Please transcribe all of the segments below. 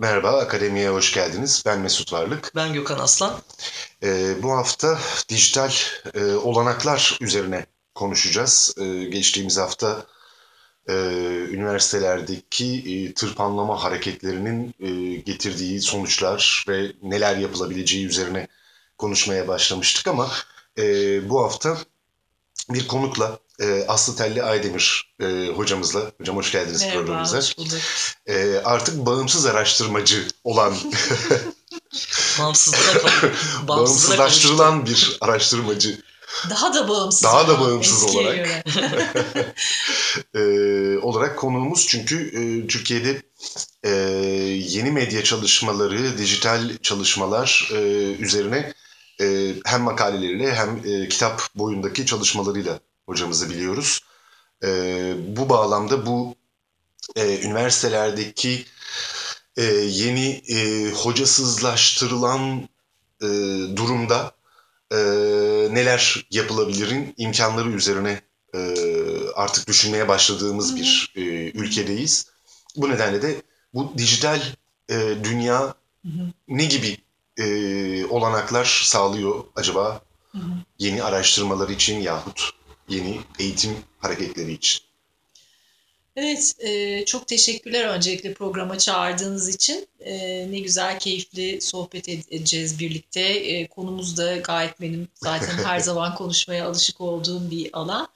Merhaba, Akademiye hoş geldiniz. Ben Mesut Varlık. Ben Gökhan Aslan. Ee, bu hafta dijital e, olanaklar üzerine konuşacağız. Ee, geçtiğimiz hafta e, üniversitelerdeki e, tırpanlama hareketlerinin e, getirdiği sonuçlar ve neler yapılabileceği üzerine konuşmaya başlamıştık ama e, bu hafta bir konukla e, Aslı Telli Aydemir e, hocamızla. Hocam hoş geldiniz Merhaba, programımıza. hoş bulduk. E, artık bağımsız araştırmacı olan, bağımsızlaştırılan bir araştırmacı. Daha da bağımsız. Daha da bağımsız eskiye olarak. göre. e, olarak konuğumuz. Çünkü e, Türkiye'de e, yeni medya çalışmaları, dijital çalışmalar e, üzerine e, hem makaleleriyle hem e, kitap boyundaki çalışmalarıyla hocamızı biliyoruz. E, bu bağlamda bu e, üniversitelerdeki e, yeni e, hocasızlaştırılan e, durumda e, neler yapılabilirin imkanları üzerine e, artık düşünmeye başladığımız bir e, ülkedeyiz. Bu nedenle de bu dijital e, dünya ne gibi e, olanaklar sağlıyor acaba hı hı. yeni araştırmalar için yahut yeni eğitim hareketleri için? Evet, e, çok teşekkürler öncelikle programa çağırdığınız için. E, ne güzel, keyifli sohbet ed- edeceğiz birlikte. E, konumuz da gayet benim zaten her zaman konuşmaya alışık olduğum bir alan.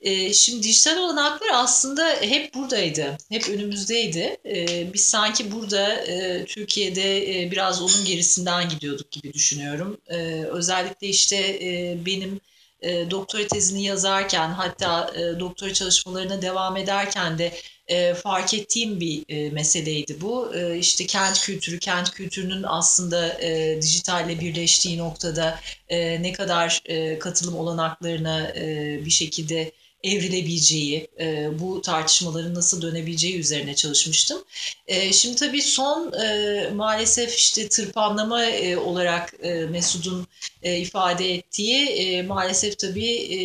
E, şimdi dijital olanaklar aslında hep buradaydı, hep önümüzdeydi. E, biz sanki burada e, Türkiye'de e, biraz onun gerisinden gidiyorduk gibi düşünüyorum. E, özellikle işte e, benim doktora tezini yazarken hatta doktora çalışmalarına devam ederken de fark ettiğim bir meseleydi bu. E, işte kent kültürü, kent kültürünün aslında dijitalle birleştiği noktada ne kadar katılım olanaklarına bir şekilde evrilebileceği, e, bu tartışmaların nasıl dönebileceği üzerine çalışmıştım. E, şimdi tabii son e, maalesef işte tırpanlama e, olarak e, Mesud'un e, ifade ettiği e, maalesef tabii e,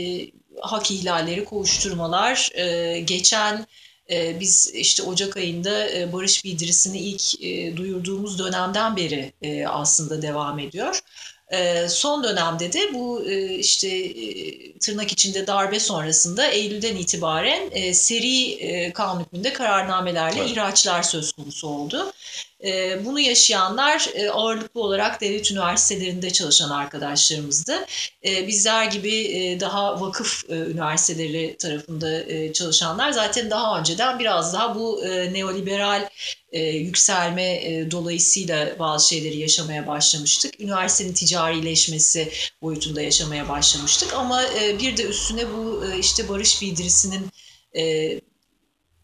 hak ihlalleri, kovuşturmalar. E, geçen e, biz işte Ocak ayında e, barış bildirisini ilk e, duyurduğumuz dönemden beri e, aslında devam ediyor. E, son dönemde de bu e, işte e, tırnak içinde darbe sonrasında Eylül'den itibaren e, seri kanun hükmünde kararnamelerle Evet. ihraçlar söz konusu oldu. E, bunu yaşayanlar e, ağırlıklı olarak devlet üniversitelerinde çalışan arkadaşlarımızdı. E, bizler gibi e, daha vakıf e, üniversiteleri tarafında e, çalışanlar zaten daha önceden biraz daha bu neoliberal yükselme dolayısıyla bazı şeyleri yaşamaya başlamıştık. Üniversitenin ticarileşmesi boyutunda yaşamaya başlamıştık. Ama bir de üstüne bu işte barış bildirisinin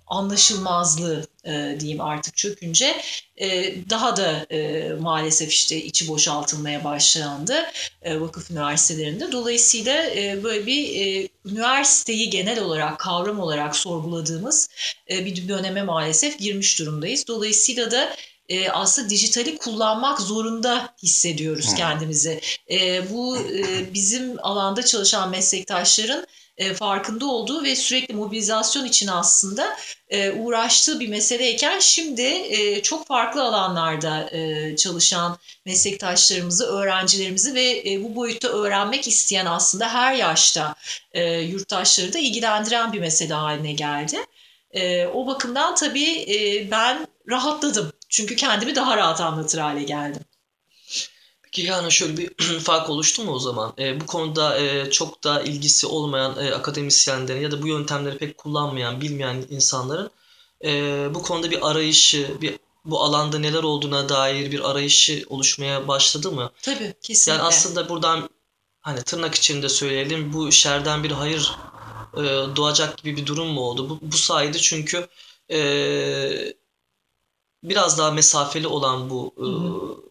anlaşılmazlığı e, diyeyim artık çökünce e, daha da e, maalesef işte içi boşaltılmaya başlandı e, vakıf üniversitelerinde. Dolayısıyla e, böyle bir e, üniversiteyi genel olarak kavram olarak sorguladığımız e, bir döneme maalesef girmiş durumdayız. Dolayısıyla da e, aslında dijitali kullanmak zorunda hissediyoruz kendimizi. E, bu e, bizim alanda çalışan meslektaşların e, farkında olduğu ve sürekli mobilizasyon için aslında e, uğraştığı bir meseleyken şimdi e, çok farklı alanlarda çalışan meslektaşlarımızı, öğrencilerimizi ve bu boyutta öğrenmek isteyen aslında her yaşta yurttaşları da ilgilendiren bir mesele haline geldi. O bakımdan tabii ben rahatladım. Çünkü kendimi daha rahat anlatır hale geldim. Peki yani şöyle bir fark oluştu mu o zaman? E, bu konuda e, çok da ilgisi olmayan e, akademisyenlerin ya da bu yöntemleri pek kullanmayan, bilmeyen insanların e, bu konuda bir arayışı, bir bu alanda neler olduğuna dair bir arayışı oluşmaya başladı mı? Tabii kesinlikle. Yani aslında buradan hani tırnak içinde söyleyelim bu şerden bir hayır e, doğacak gibi bir durum mu oldu? Bu, bu sayede çünkü e, biraz daha mesafeli olan bu e, Hı hı.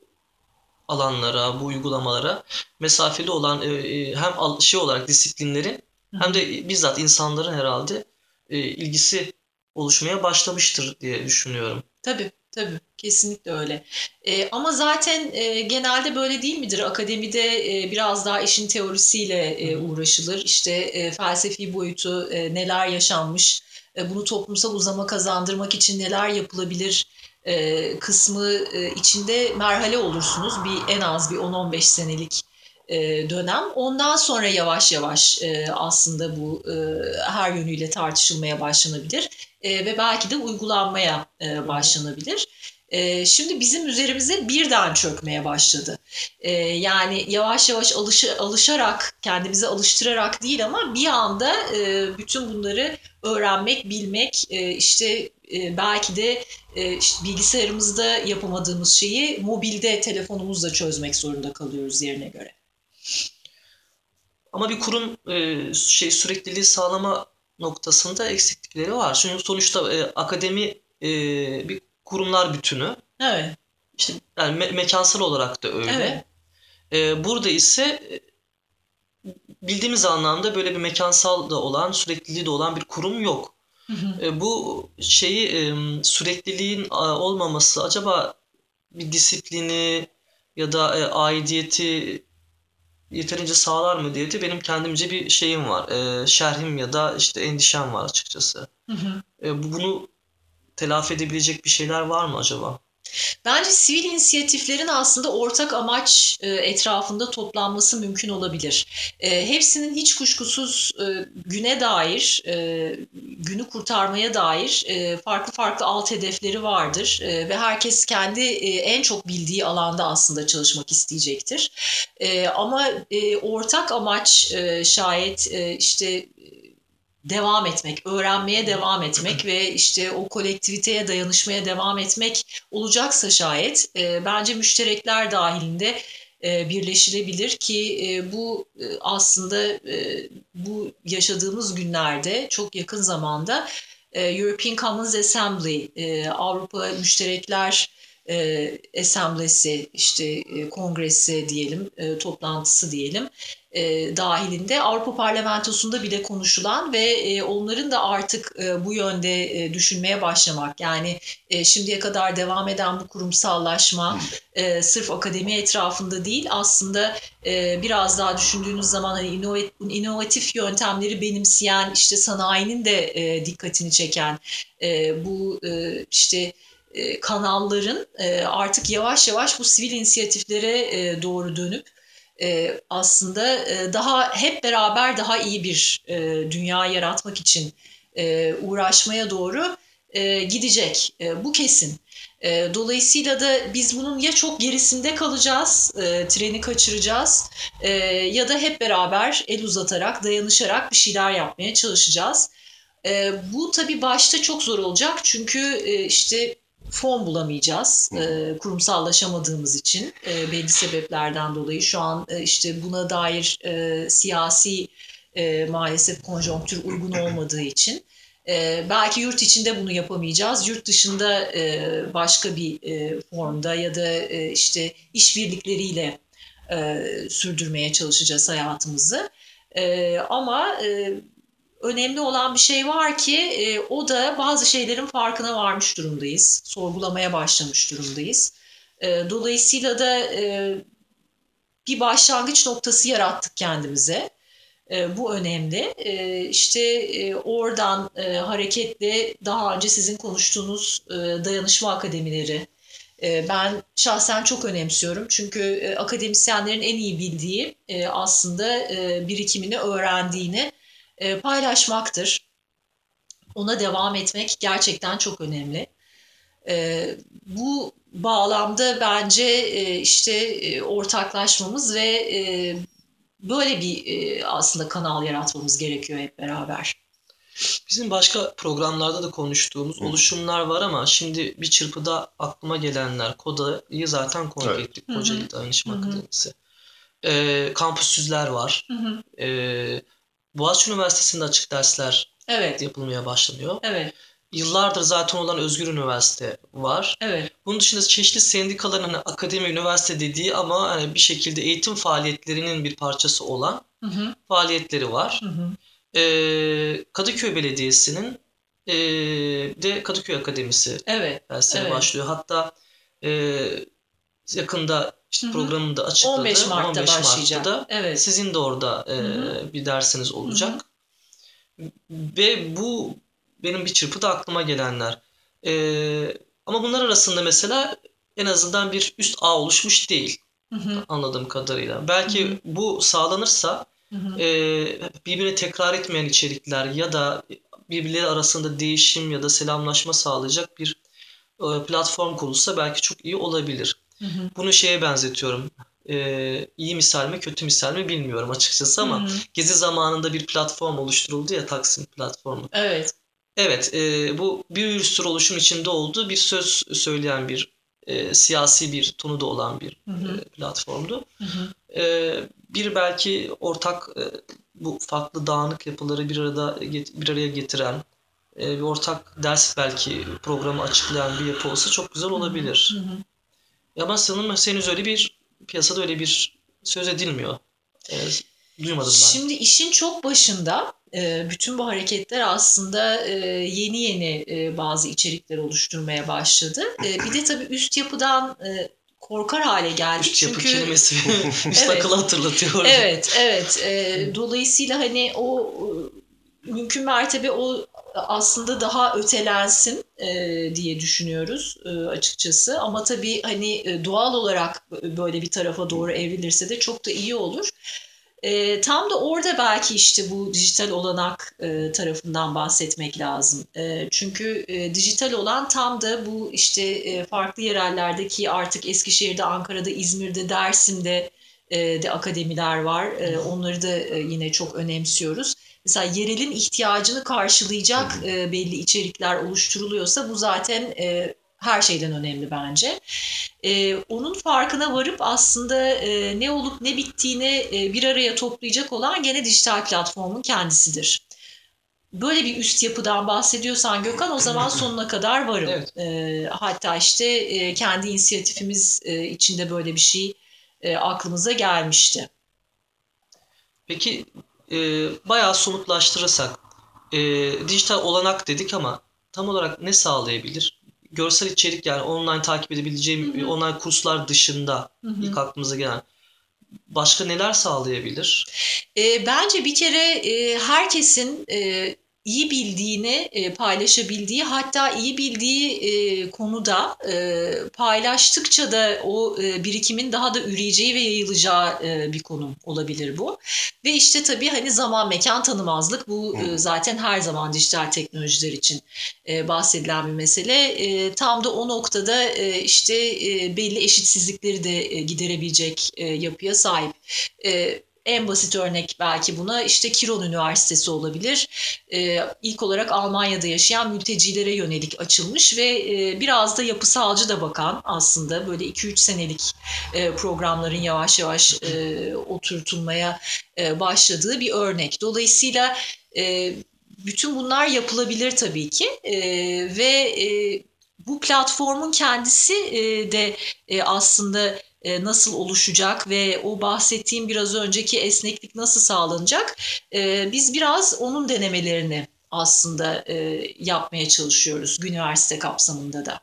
Alanlara, bu uygulamalara mesafeli olan e, e, hem şey olarak disiplinlerin hem de bizzat insanların herhalde e, ilgisi oluşmaya başlamıştır diye düşünüyorum. Tabii, tabii. Kesinlikle öyle. E, ama zaten e, genelde böyle değil midir? Akademide e, biraz daha işin teorisiyle e, uğraşılır. İşte e, felsefi boyutu e, neler yaşanmış, e, bunu toplumsal uzama kazandırmak için neler yapılabilir e, kısmı e, içinde merhale olursunuz. Bir en az bir 10-15 senelik e, dönem. Ondan sonra yavaş yavaş e, aslında bu e, her yönüyle tartışılmaya başlanabilir e, ve belki de uygulanmaya e, başlanabilir. E, şimdi bizim üzerimize birden çökmeye başladı. E, yani yavaş yavaş alış, alışarak, kendimizi alıştırarak değil ama bir anda e, bütün bunları öğrenmek, bilmek, e, işte e, belki de e, işte bilgisayarımızda yapamadığımız şeyi mobilde, telefonumuzla çözmek zorunda kalıyoruz yerine göre. Ama bir kurum e, şey sürekliliği sağlama noktasında eksiklikleri var. Çünkü sonuçta e, akademi e, bir kurumlar bütünü. Evet. İşte yani me- mekansal olarak da öyle. Evet. E, burada ise bildiğimiz anlamda böyle bir mekansal da olan, sürekliliği de olan bir kurum yok. Hı hı. E, bu şeyi sürekliliğin olmaması acaba bir disiplini ya da e, aidiyeti yeterince sağlar mı diye de benim kendimce bir şeyim var. E, şerhim ya da işte endişem var açıkçası. Hı hı. Bu- bunu telafi edebilecek bir şeyler var mı acaba? Bence sivil inisiyatiflerin aslında ortak amaç e, etrafında toplanması mümkün olabilir. E, hepsinin hiç kuşkusuz e, güne dair, günü kurtarmaya dair farklı farklı alt hedefleri vardır ve herkes kendi en çok bildiği alanda aslında çalışmak isteyecektir. Ama ortak amaç şayet işte devam etmek, öğrenmeye devam etmek ve işte o kolektiviteye dayanışmaya devam etmek olacaksa şayet e, bence müşterekler dahilinde e, birleşilebilir ki e, bu e, aslında e, bu yaşadığımız günlerde çok yakın zamanda e, European Commons Assembly, e, Avrupa Müşterekler e, işte e, kongresi diyelim, e, toplantısı diyelim e, dahilinde Avrupa Parlamentosu'nda bile konuşulan ve e, onların da artık e, bu yönde e, düşünmeye başlamak. Yani e, şimdiye kadar devam eden bu kurumsallaşma e, sırf akademi etrafında değil aslında e, biraz daha düşündüğünüz zaman hani inovat, inovatif yöntemleri benimseyen işte sanayinin de e, dikkatini çeken e, bu e, işte e, kanalların e, artık yavaş yavaş bu sivil inisiyatiflere e, doğru dönüp e, aslında e, daha hep beraber daha iyi bir e, dünya yaratmak için e, uğraşmaya doğru e, gidecek. E, bu kesin. E, dolayısıyla da biz bunun ya çok gerisinde kalacağız, e, treni kaçıracağız e, ya da hep beraber el uzatarak, dayanışarak bir şeyler yapmaya çalışacağız. E, bu tabii başta çok zor olacak çünkü e, işte fon bulamayacağız e, kurumsallaşamadığımız için e, belli sebeplerden dolayı. Şu an e, işte buna dair e, siyasi e, maalesef konjonktür uygun olmadığı için e, belki yurt içinde bunu yapamayacağız. Yurt dışında e, başka bir e, formda ya da e, işte işbirlikleriyle e, sürdürmeye çalışacağız hayatımızı. E, ama e, önemli olan bir şey var ki e, o da bazı şeylerin farkına varmış durumdayız. Sorgulamaya başlamış durumdayız. E, dolayısıyla da e, bir başlangıç noktası yarattık kendimize. E, bu önemli. E, işte e, oradan e, hareketle daha önce sizin konuştuğunuz e, dayanışma akademileri, e, ben şahsen çok önemsiyorum. Çünkü e, akademisyenlerin en iyi bildiği e, aslında e, birikimini öğrendiğini e, paylaşmaktır. Ona devam etmek gerçekten çok önemli. E, bu bağlamda bence e, işte e, ortaklaşmamız ve e, böyle bir e, aslında kanal yaratmamız gerekiyor hep beraber. Bizim başka programlarda da konuştuğumuz oluşumlar var ama şimdi bir çırpıda aklıma gelenler Koda'yı zaten konuk Evet. ettik. Kocaeli Dayanışma. Akademisi. Ee, kampüsüzler var. Hı hı. Ee, Boğaziçi Üniversitesi'nde açık dersler Evet, yapılmaya başlanıyor. evet, Yıllardır zaten olan Özgür Üniversite var. evet. Bunun dışında çeşitli sendikaların hani akademi, üniversite dediği ama hani bir şekilde eğitim faaliyetlerinin bir parçası olan Hı hı, faaliyetleri var. hı hı. Ee, Kadıköy Belediyesi'nin ee, de Kadıköy Akademisi Evet, dersleri Evet. başlıyor. Hatta ee, yakında işte Hı hı. programında açıkladı. 15 Mart'ta 15 Mart'ta başlayacak. da Evet. sizin de orada Hı bir dersiniz olacak. Ve bu benim bir çırpıda aklıma gelenler. Ee, Ama bunlar arasında mesela en azından bir üst ağ oluşmuş değil Hı hı, anladığım kadarıyla. Belki Hı hı. bu sağlanırsa hı hı. e, birbirini tekrar etmeyen içerikler ya da birbirleri arasında değişim ya da selamlaşma sağlayacak bir e, platform kurulsa belki çok iyi olabilir. Hı hı. Bunu şeye benzetiyorum. E, iyi misal mi kötü misal mi bilmiyorum açıkçası ama Hı hı. Gezi zamanında bir platform oluşturuldu ya Taksim platformu. Evet. Evet, e, bu bir sürü oluşum içinde olduğu bir söz söyleyen bir e, siyasi bir tonu da olan bir Hı hı. e, platformdu. Hı hı. E, bir belki ortak e, bu farklı dağınık yapıları bir arada bir araya getiren e, bir ortak ders belki programı açıklayan bir yapı olsa çok güzel olabilir. Hı hı. Ama sanırım henüz öyle bir piyasada öyle bir söz edilmiyor. E, duymadım ben. Şimdi işin çok başında e, bütün bu hareketler aslında e, yeni yeni e, bazı içerikler oluşturmaya başladı. Bir de tabii üst yapıdan korkar hale geldik. Üst yapı Çünkü kelimesi üst Evet. akılı hatırlatıyor. Evet, evet. Dolayısıyla hani o mümkün mertebe o aslında daha ötelensin e, diye düşünüyoruz e, açıkçası. Ama tabii hani e, doğal olarak böyle bir tarafa doğru evrilirse de çok da iyi olur. Tam da orada belki işte bu dijital olanak tarafından bahsetmek lazım. Çünkü dijital olan tam da bu işte farklı yerellerdeki artık Eskişehir'de, Ankara'da, İzmir'de, Dersim'de de akademiler var. Onları da yine çok önemsiyoruz. Mesela yerelin ihtiyacını karşılayacak e, belli içerikler oluşturuluyorsa bu zaten e, her şeyden önemli bence. E, onun farkına varıp aslında e, ne olup ne bittiğini e, bir araya toplayacak olan gene dijital platformun kendisidir. Böyle bir üst yapıdan bahsediyorsan Gökhan o zaman sonuna kadar varım. Evet. E, hatta işte e, kendi inisiyatifimiz e, içinde böyle bir şey e, aklımıza gelmişti. Peki e, bayağı somutlaştırırsak e, dijital olanak dedik ama tam olarak ne sağlayabilir? Görsel içerik yani online takip edebileceğim Hı hı. online kurslar dışında Hı hı. ilk aklımıza gelen başka neler sağlayabilir? E, bence bir kere e, herkesin e, iyi bildiğini e, paylaşabildiği hatta iyi bildiği e, konuda e, paylaştıkça da o e, birikimin daha da üreyeceği ve yayılacağı e, bir konum olabilir bu. Ve işte tabii hani zaman mekan tanımazlık bu e, zaten her zaman dijital teknolojiler için e, bahsedilen bir mesele. E, tam da o noktada e, işte e, belli eşitsizlikleri de e, giderebilecek e, yapıya sahip. E, en basit örnek belki buna işte Kiron Üniversitesi olabilir. Ee, ilk olarak Almanya'da yaşayan mültecilere yönelik açılmış ve e, biraz da yapısalcı da bakan aslında böyle 2-3 senelik e, programların yavaş yavaş e, oturtulmaya e, başladığı bir örnek. Dolayısıyla e, bütün bunlar yapılabilir tabii ki E, ve e, bu platformun kendisi e, de e, aslında e, nasıl oluşacak ve o bahsettiğim biraz önceki esneklik nasıl sağlanacak? E, biz biraz onun denemelerini aslında e, yapmaya çalışıyoruz üniversite kapsamında da.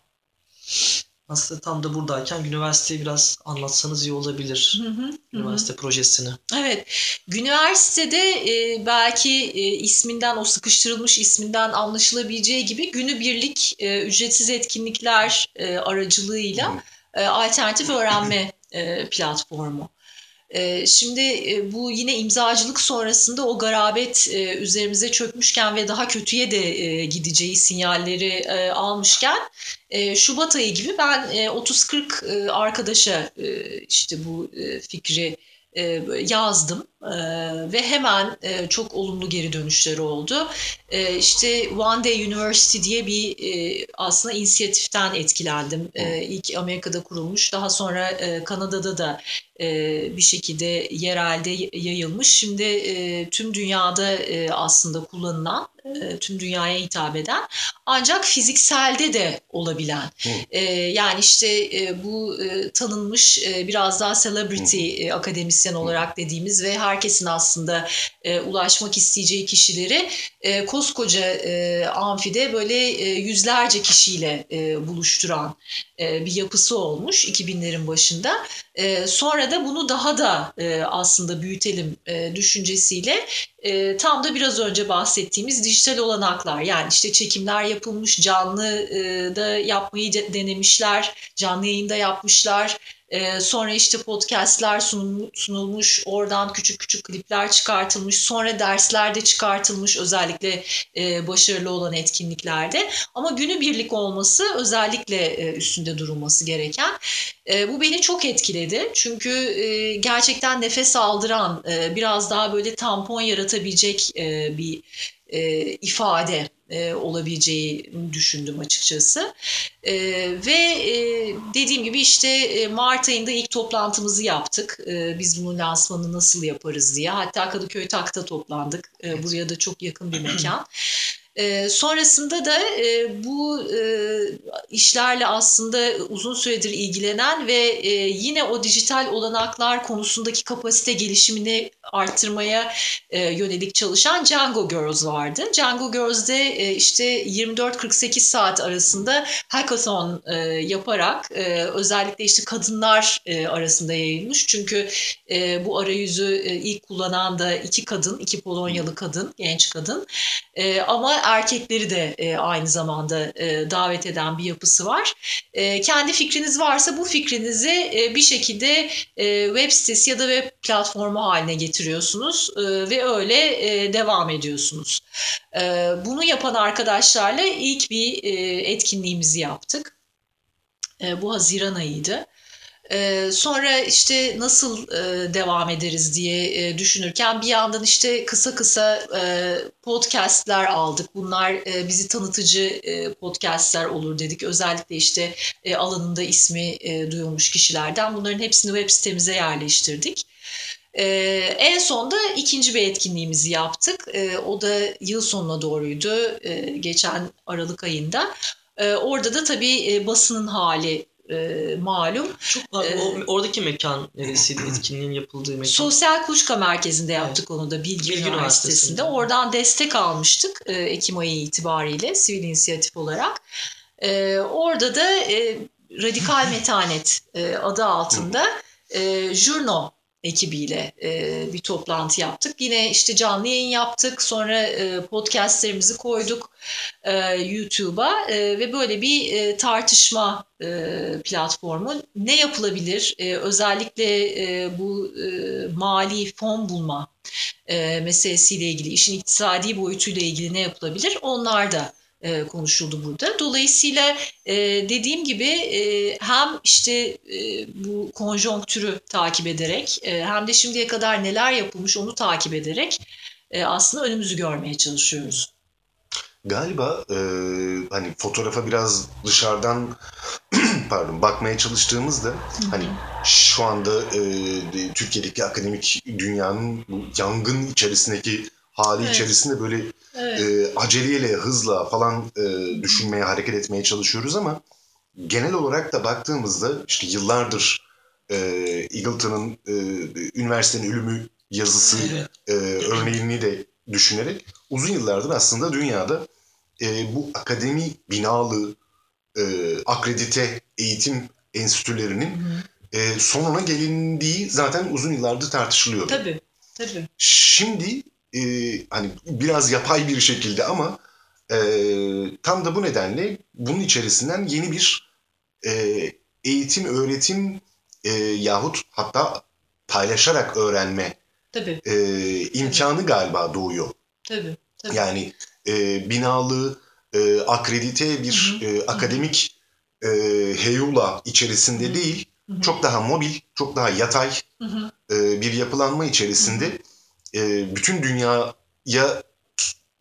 Aslında tam da buradayken üniversiteyi biraz anlatsanız iyi olabilir. Hı hı, hı hı. Üniversite projesini. Evet, üniversitede e, belki e, isminden o sıkıştırılmış isminden anlaşılabileceği gibi günübirlik e, ücretsiz etkinlikler e, aracılığıyla e, alternatif öğrenme e, platformu. E, şimdi e, bu yine imzacılık sonrasında o garabet e, üzerimize çökmüşken ve daha kötüye de gideceği sinyalleri almışken Şubat ayı gibi ben e, 30-40 e, arkadaşa işte bu fikri yazdım ve hemen e, çok olumlu geri dönüşleri oldu. E, işte One Day University diye bir e, aslında inisiyatiften etkilendim. E, ilk Amerika'da kurulmuş, daha sonra e, Kanada'da da bir şekilde yerelde yayılmış. Şimdi tüm dünyada aslında kullanılan, tüm dünyaya hitap eden ancak fizikselde de olabilen. E, yani işte bu tanınmış biraz daha celebrity e, akademisyen olarak dediğimiz ve her herkesin aslında e, ulaşmak isteyeceği kişileri e, koskoca e, amfide böyle e, yüzlerce kişiyle e, buluşturan e, bir yapısı olmuş 2000'lerin başında. E, sonra da bunu daha da e, aslında büyütelim e, düşüncesiyle e, tam da biraz önce bahsettiğimiz dijital olanaklar yani işte çekimler yapılmış, canlı e, da yapmayı de, denemişler, canlı yayında yapmışlar. Ee, sonra işte podcastler sunulmuş, oradan küçük küçük klipler çıkartılmış, sonra dersler de çıkartılmış özellikle e, başarılı olan etkinliklerde. Ama günübirlik olması özellikle e, üstünde durulması gereken. E, bu beni çok etkiledi çünkü gerçekten nefes aldıran, biraz daha böyle tampon yaratabilecek bir ifade e, olabileceği düşündüm açıkçası. E, ve e, dediğim gibi işte e, Mart ayında ilk toplantımızı yaptık. E, biz bunun lansmanını nasıl yaparız diye. Hatta Kadıköy Tak'ta toplandık. E, buraya da çok yakın bir mekan. E, sonrasında da e, bu e, işlerle aslında uzun süredir ilgilenen ve e, yine o dijital olanaklar konusundaki kapasite gelişimini arttırmaya e, yönelik çalışan Django Girls vardı. Django Girls'de e, işte 24-48 saat arasında hackathon e, yaparak e, özellikle işte kadınlar e, arasında yayılmış. Çünkü e, bu arayüzü e, ilk kullanan da iki kadın, iki Polonyalı kadın, genç kadın. E, ama erkekleri de e, aynı zamanda e, davet eden bir yapısı var. E, kendi fikriniz varsa bu fikrinizi e, bir şekilde e, web sitesi ya da web platformu haline getiriyorsunuz e, ve öyle e, devam ediyorsunuz. E, bunu yapan arkadaşlarla ilk bir e, etkinliğimizi yaptık. E, bu Haziran ayıydı. Ee, sonra işte nasıl e, devam ederiz diye e, düşünürken bir yandan işte kısa kısa e, podcastler aldık. Bunlar e, bizi tanıtıcı e, podcastler olur dedik. Özellikle işte e, alanında ismi e, duyulmuş kişilerden. Bunların hepsini web sitemize yerleştirdik. Ee, en sonda ikinci bir etkinliğimizi yaptık. Ee, o da yıl sonuna doğruydu, ee, geçen Aralık ayında. Ee, orada da tabii e, basının hali e, malum. Çok pardon, ee, oradaki mekan neresiydi etkinliğin yapıldığı mekan? Sosyal Kuşka Merkezi'nde yaptık evet. onu da Bilgi, Bilgi Üniversitesi'nde. Üniversitesi'nde. Oradan destek almıştık e, Ekim ayı itibariyle sivil inisiyatif olarak. E, orada da e, Radikal Metanet e, adı altında e, Jurno ekibiyle e, bir toplantı yaptık. Yine işte canlı yayın yaptık. Sonra e, podcastlerimizi koyduk e, YouTube'a e, ve böyle bir e, tartışma e, platformu. Ne yapılabilir? E, özellikle e, bu e, mali fon bulma e, meselesiyle ilgili, işin iktisadi boyutuyla ilgili ne yapılabilir? Onlar da e, konuşuldu burada. Dolayısıyla e, dediğim gibi e, hem işte e, bu konjonktürü takip ederek e, hem de şimdiye kadar neler yapılmış onu takip ederek e, aslında önümüzü görmeye çalışıyoruz. Galiba e, hani fotoğrafa biraz dışarıdan pardon bakmaya çalıştığımızda Hı-hı. hani şu anda e, Türkiye'deki akademik dünyanın bu yangın içerisindeki hali evet. içerisinde böyle evet. e, aceleyle, hızla falan e, düşünmeye, hareket etmeye çalışıyoruz ama genel olarak da baktığımızda işte yıllardır e, Eagleton'ın e, üniversitenin ölümü yazısı evet. e, örneğini de düşünerek uzun yıllardır aslında dünyada e, bu akademi binalı e, akredite eğitim enstitülerinin E, sonuna gelindiği zaten uzun yıllardır tartışılıyor. Tabii, tabii. Şimdi e, hani biraz yapay bir şekilde ama e, tam da bu nedenle bunun içerisinden yeni bir e, eğitim, öğretim e, yahut hatta paylaşarak öğrenme tabii. E, imkanı tabii. galiba doğuyor. Tabii. tabii. Yani e, binalı, e, akredite bir hı hı. E, akademik e, heyula içerisinde hı hı. değil, hı hı. çok daha mobil, çok daha yatay. E, bir yapılanma içerisinde... Hı hı e, bütün dünyaya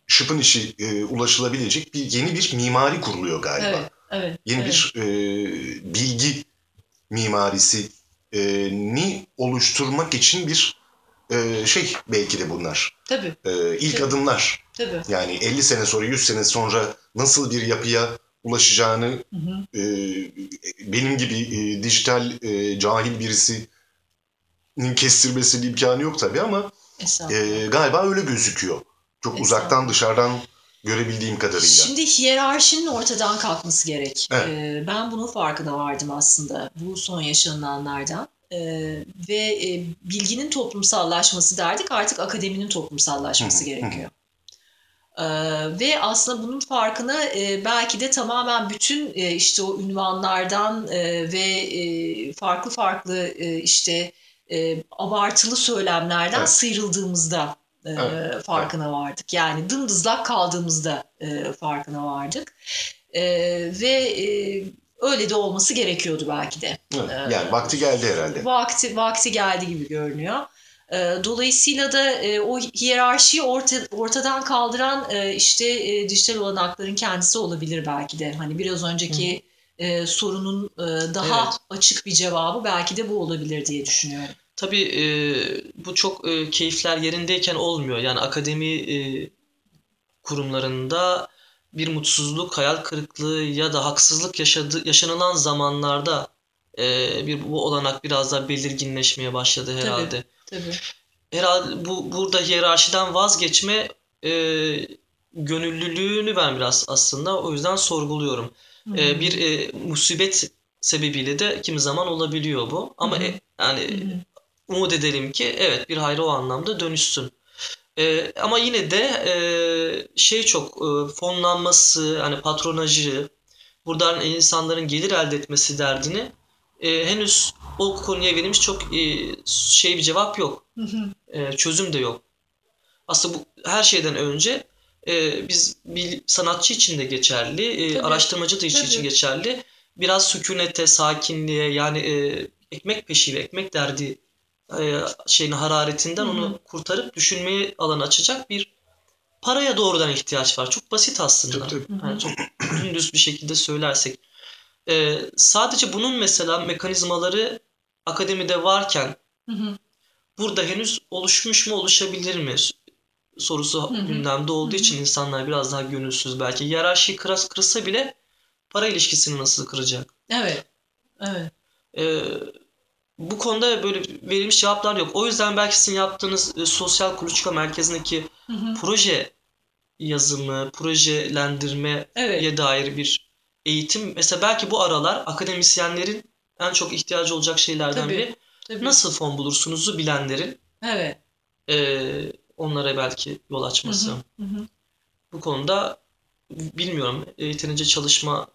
şıpın işi e, ulaşılabilecek bir yeni bir mimari kuruluyor galiba. Evet, evet, yeni evet. bir e, bilgi mimarisi e, ni oluşturmak için bir e, şey belki de bunlar. Tabii. E, ilk Tabii. adımlar. Tabii. Yani 50 sene sonra 100 sene sonra nasıl bir yapıya ulaşacağını hı hı. E, benim gibi e, dijital e, cahil birisinin kestirmesinin imkanı yok tabii ama E, galiba öyle gözüküyor. Çok uzaktan dışarıdan görebildiğim kadarıyla. Şimdi hiyerarşinin ortadan kalkması gerek. Evet. Ee, ben bunun farkına vardım aslında bu son yaşananlardan. Ee, ve e, bilginin toplumsallaşması derdik artık akademinin toplumsallaşması gerekiyor. Ee, ve aslında bunun farkına e, belki de tamamen bütün e, işte o ünvanlardan e, ve e, farklı farklı e, işte e, abartılı söylemlerden evet. sıyrıldığımızda e, evet. farkına vardık. Yani dımdızlak kaldığımızda e, farkına vardık. E, ve e, öyle de olması gerekiyordu belki de. Evet. Yani vakti geldi herhalde. Vakti vakti geldi gibi görünüyor. Dolayısıyla da e, o hiyerarşiyi orta, ortadan kaldıran e, işte e, dijital olanakların kendisi olabilir belki de. Hani biraz önceki e, sorunun e, daha evet. açık bir cevabı belki de bu olabilir diye düşünüyorum. Tabii e, bu çok e, keyifler yerindeyken olmuyor. Yani akademi e, kurumlarında bir mutsuzluk, hayal kırıklığı ya da haksızlık yaşadı, yaşanılan zamanlarda e, bir bu olanak biraz daha belirginleşmeye başladı herhalde. Tabii, tabii. Herhalde bu burada hiyerarşiden vazgeçme e, gönüllülüğünü ben biraz aslında o yüzden sorguluyorum. E, bir e, musibet sebebiyle de kimi zaman olabiliyor bu. Ama e, yani hmm umut edelim ki evet bir hayra o anlamda dönüşsün. E, ama yine de e, şey çok e, fonlanması, hani patronajı, buradan insanların gelir elde etmesi derdini e, henüz o konuya verilmiş çok e, şey bir cevap yok. E, çözüm de yok. Aslında bu her şeyden önce e, biz bir sanatçı için de geçerli, e, araştırmacı da için, için geçerli. Biraz sükunete, sakinliğe yani e, ekmek peşi ve ekmek derdi e, şeyin hararetinden Hı-hı. onu kurtarıp düşünmeyi alan açacak bir paraya doğrudan ihtiyaç var. Çok basit aslında. Tabii, tabii. Yani çok dümdüz bir şekilde söylersek. Ee, sadece bunun mesela mekanizmaları akademide varken Hı-hı. burada henüz oluşmuş mu oluşabilir mi sorusu Hı-hı. gündemde olduğu Hı-hı. için insanlar biraz daha gönülsüz belki. Yararşıyı kıras, kırsa bile para ilişkisini nasıl kıracak? Evet. Evet. Ee, bu konuda böyle verilmiş cevaplar yok. O yüzden belki sizin yaptığınız e, sosyal kuluçka merkezindeki hı hı. proje yazımı, projelendirmeye evet. dair bir eğitim. Mesela belki bu aralar akademisyenlerin en çok ihtiyacı olacak şeylerden tabii, biri. Tabii. Nasıl fon bulursunuzu bilenlerin evet. e, onlara belki yol açması. Hı hı, hı. Bu konuda bilmiyorum yeterince çalışma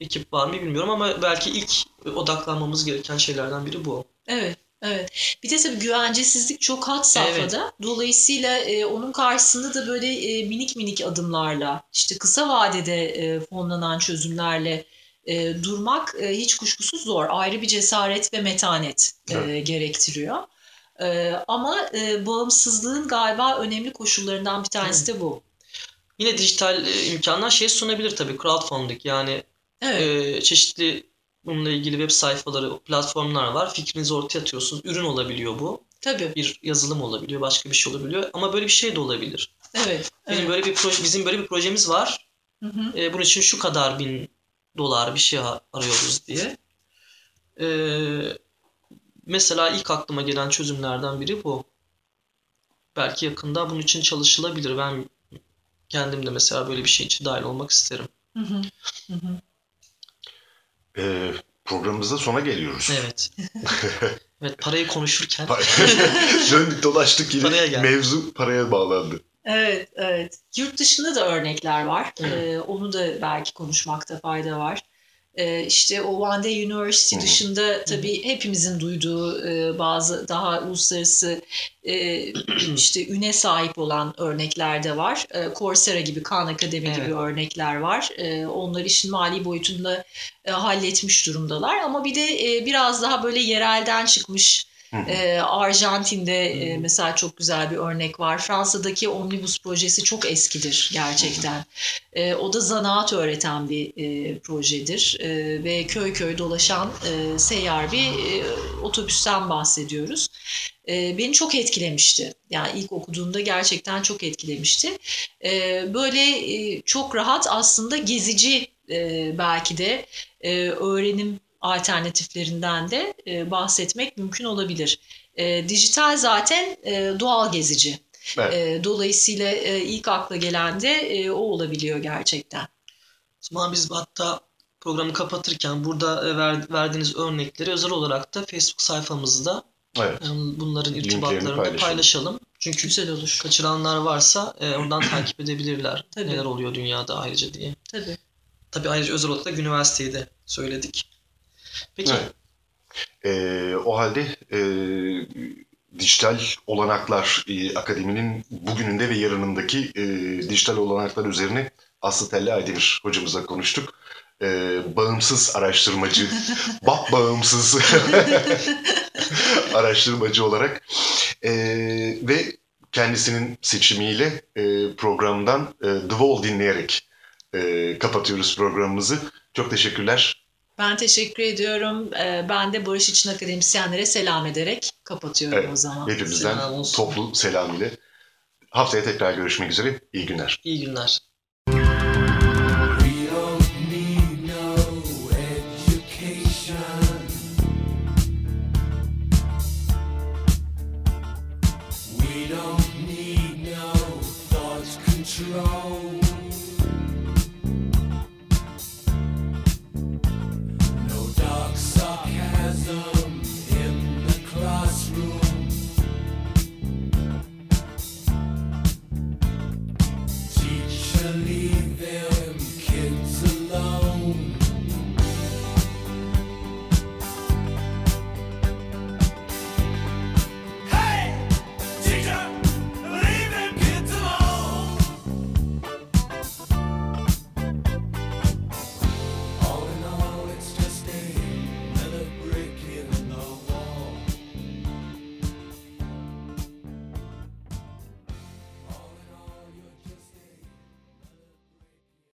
ekip var mı bilmiyorum ama belki ilk odaklanmamız gereken şeylerden biri bu. Evet. Evet. Bir de tabii güvencesizlik çok hat safhada. Evet. Dolayısıyla e, onun karşısında da böyle e, minik minik adımlarla, işte kısa vadede e, fonlanan çözümlerle e, durmak e, hiç kuşkusuz zor. Ayrı bir cesaret ve metanet e, evet. gerektiriyor. E, ama e, bağımsızlığın galiba önemli koşullarından bir tanesi de bu. Yine dijital e, imkanlar şey sunabilir tabii crowdfunding yani Evet. Ee, çeşitli bununla ilgili web sayfaları, platformlar var. Fikrinizi ortaya atıyorsunuz. Ürün olabiliyor bu. Tabii. Bir yazılım olabiliyor, başka bir şey olabiliyor. Ama böyle bir şey de olabilir. Evet. Benim evet. böyle bir proje, bizim böyle bir projemiz var. Hı hı. Ee, bunun için şu kadar bin dolar bir şey arıyoruz diye. Ee, mesela ilk aklıma gelen çözümlerden biri bu. Belki yakında bunun için çalışılabilir. Ben kendim de mesela böyle bir şey için dahil olmak isterim. Hı hı. Hı hı e, programımızda sona geliyoruz. Evet. evet parayı konuşurken. Döndük dolaştık yine paraya mevzu paraya bağlandı. Evet, evet. Yurt dışında da örnekler var. Ee, onu da belki konuşmakta fayda var. Ee, işte o One Day University dışında tabii hepimizin duyduğu e, bazı daha uluslararası e, işte üne sahip olan örnekler de var. E, Coursera gibi, Khan Akademi evet. gibi örnekler var. onlar işin mali boyutunda halletmiş durumdalar. Ama bir de biraz daha böyle yerelden çıkmış e, Arjantin'de e, mesela çok güzel bir örnek var. Fransa'daki Omnibus projesi çok eskidir gerçekten. E, o da zanaat öğreten bir e, projedir. E, ve köy köy dolaşan e, seyyar bir e, otobüsten bahsediyoruz. E, beni çok etkilemişti. Yani ilk okuduğumda gerçekten çok etkilemişti. E, böyle e, çok rahat aslında gezici e, belki de e, öğrenim alternatiflerinden de e, bahsetmek mümkün olabilir. E, dijital zaten e, doğal gezici. Evet. E, dolayısıyla e, ilk akla gelen de e, o olabiliyor gerçekten. O zaman biz hatta programı kapatırken burada e, ver, verdiğiniz örnekleri özel olarak da Facebook sayfamızda Evet. e, bunların irtibatlarını paylaşalım. paylaşalım. Çünkü Güzel olur. kaçıranlar varsa e, oradan takip edebilirler. Tabii. Neler oluyor dünyada ayrıca diye. Tabii. Tabii ayrıca özel olarak da üniversiteyi de söyledik. Peki Evet. Ee, o halde e, dijital olanaklar e, akademinin bugününde ve yarınındaki e, dijital olanaklar üzerine Aslı Telle Aydemir hocamızla konuştuk. E, bağımsız araştırmacı, BAP bağımsız araştırmacı olarak e, ve kendisinin seçimiyle e, programdan e, The Wall dinleyerek e, kapatıyoruz programımızı. Çok teşekkürler. Ben teşekkür ediyorum. E, ben de Barış İçin akademisyenlere selam ederek kapatıyorum Evet. o zaman. Hepimizden Selam olsun. toplu selam ile. Haftaya tekrar görüşmek üzere. İyi günler. iyi günler.